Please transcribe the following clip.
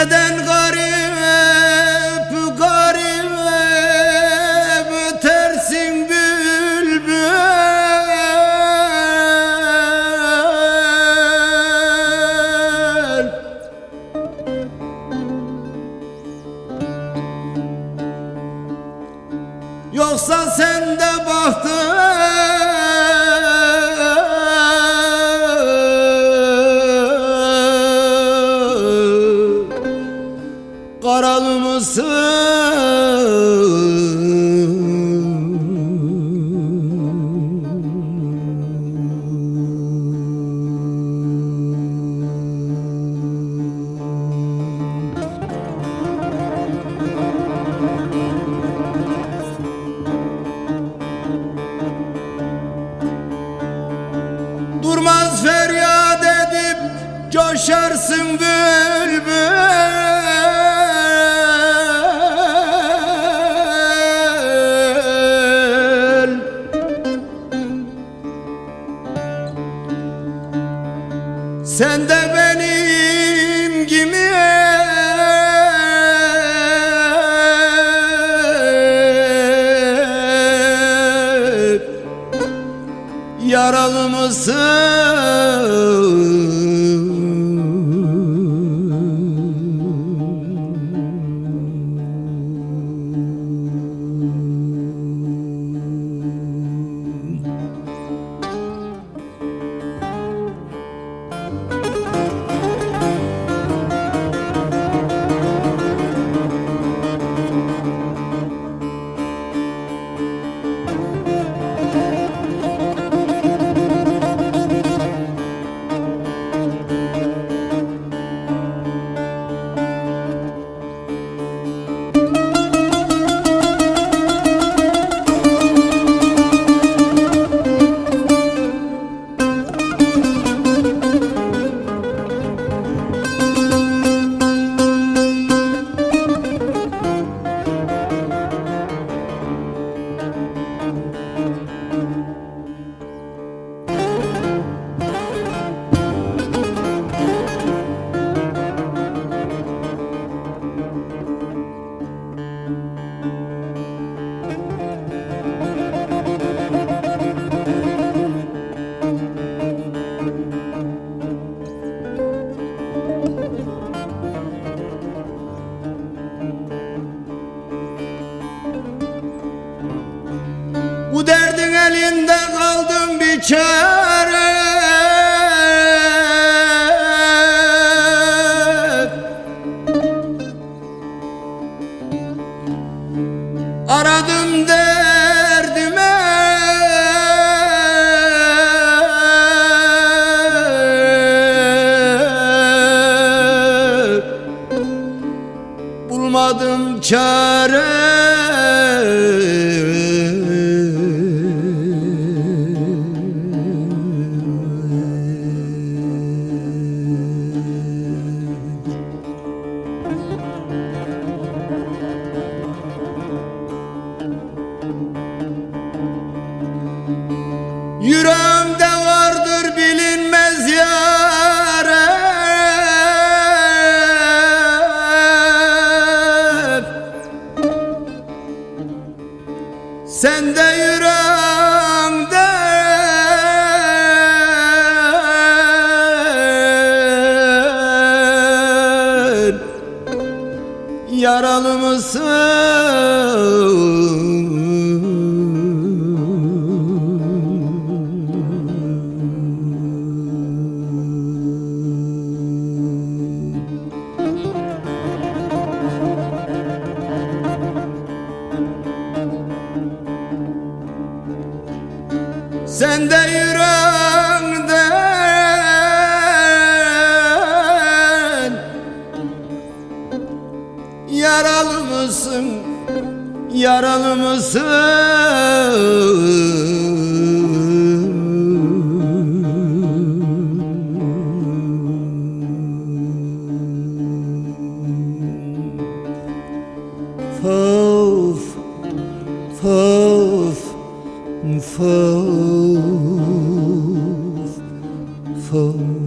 Neden garip garip ötersin bülbül? Yoksa sen de bahtın Karalı mısın? Durmaz feryat edip coşarsın bülbül Sen de benim gibi Yaralı mısın? Elinde kaldım bir çare. Aradım derdime. Bulmadım çare Yüreğimde vardır bilinmez yare Sen de yüreğimde Yaralı mısın? Sen de yüreğinden Yaralı mısın, yaralı mısın? move for